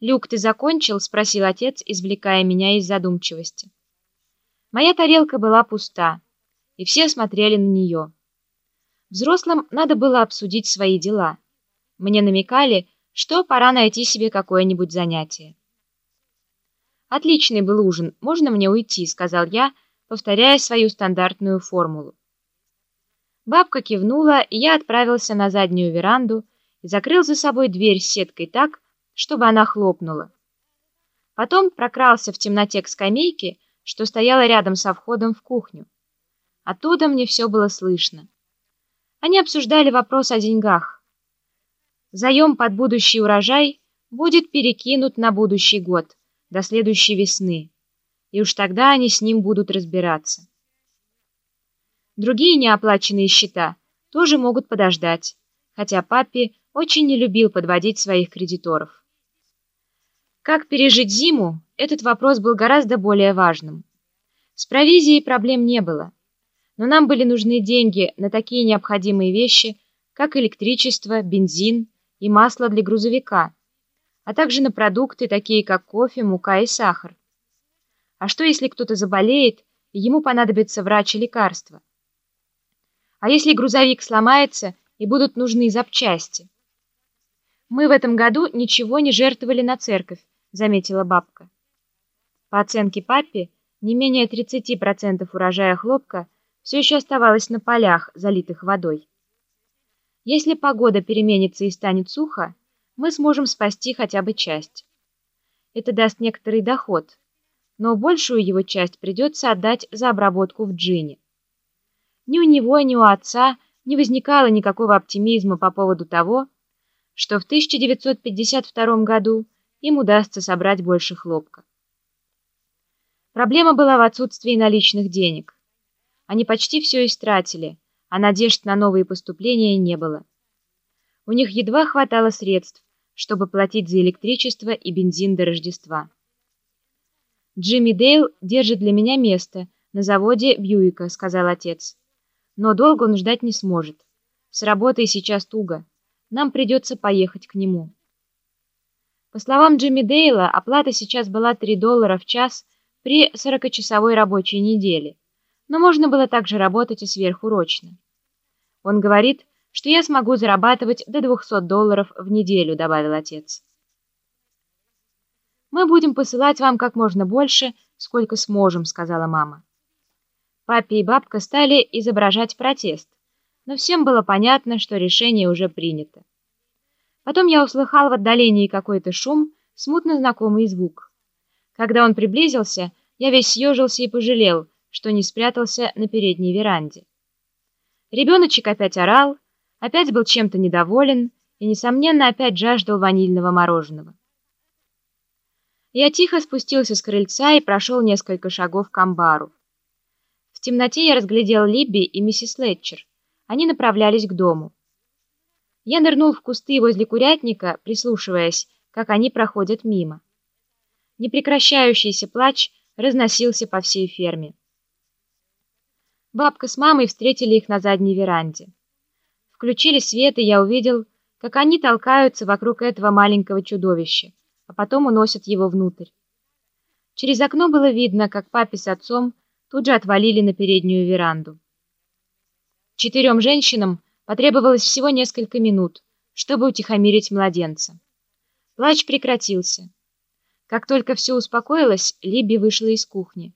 «Люк, ты закончил?» — спросил отец, извлекая меня из задумчивости. Моя тарелка была пуста, и все смотрели на нее. Взрослым надо было обсудить свои дела. Мне намекали, что пора найти себе какое-нибудь занятие. «Отличный был ужин, можно мне уйти?» — сказал я, повторяя свою стандартную формулу. Бабка кивнула, и я отправился на заднюю веранду и закрыл за собой дверь сеткой так, чтобы она хлопнула. Потом прокрался в темноте к скамейке, что стояла рядом со входом в кухню. Оттуда мне все было слышно. Они обсуждали вопрос о деньгах. Заем под будущий урожай будет перекинут на будущий год, до следующей весны, и уж тогда они с ним будут разбираться. Другие неоплаченные счета тоже могут подождать, хотя папе очень не любил подводить своих кредиторов. Как пережить зиму, этот вопрос был гораздо более важным. С провизией проблем не было, но нам были нужны деньги на такие необходимые вещи, как электричество, бензин и масло для грузовика, а также на продукты, такие как кофе, мука и сахар. А что, если кто-то заболеет, и ему понадобится врач и лекарства? А если грузовик сломается и будут нужны запчасти? Мы в этом году ничего не жертвовали на церковь, заметила бабка. По оценке папе, не менее 30% урожая хлопка все еще оставалось на полях, залитых водой. Если погода переменится и станет сухо, мы сможем спасти хотя бы часть. Это даст некоторый доход, но большую его часть придется отдать за обработку в джине. Ни у него, ни у отца не возникало никакого оптимизма по поводу того, что в 1952 году им удастся собрать больше хлопка. Проблема была в отсутствии наличных денег. Они почти все истратили, а надежд на новые поступления не было. У них едва хватало средств, чтобы платить за электричество и бензин до Рождества. «Джимми Дейл держит для меня место на заводе Бьюика», — сказал отец. Но долго он ждать не сможет. С работой сейчас туго. Нам придется поехать к нему. По словам Джимми Дейла, оплата сейчас была 3 доллара в час при 40-часовой рабочей неделе, но можно было также работать и сверхурочно. Он говорит, что я смогу зарабатывать до 200 долларов в неделю, добавил отец. «Мы будем посылать вам как можно больше, сколько сможем», — сказала мама. Папе и бабка стали изображать протест, но всем было понятно, что решение уже принято. Потом я услыхал в отдалении какой-то шум, смутно знакомый звук. Когда он приблизился, я весь съежился и пожалел, что не спрятался на передней веранде. Ребеночек опять орал, опять был чем-то недоволен и, несомненно, опять жаждал ванильного мороженого. Я тихо спустился с крыльца и прошел несколько шагов к амбару. В темноте я разглядел Либби и миссис Летчер. Они направлялись к дому. Я нырнул в кусты возле курятника, прислушиваясь, как они проходят мимо. Непрекращающийся плач разносился по всей ферме. Бабка с мамой встретили их на задней веранде. Включили свет, и я увидел, как они толкаются вокруг этого маленького чудовища, а потом уносят его внутрь. Через окно было видно, как папе с отцом тут же отвалили на переднюю веранду. Четырем женщинам потребовалось всего несколько минут, чтобы утихомирить младенца. Плач прекратился. Как только все успокоилось, Либи вышла из кухни.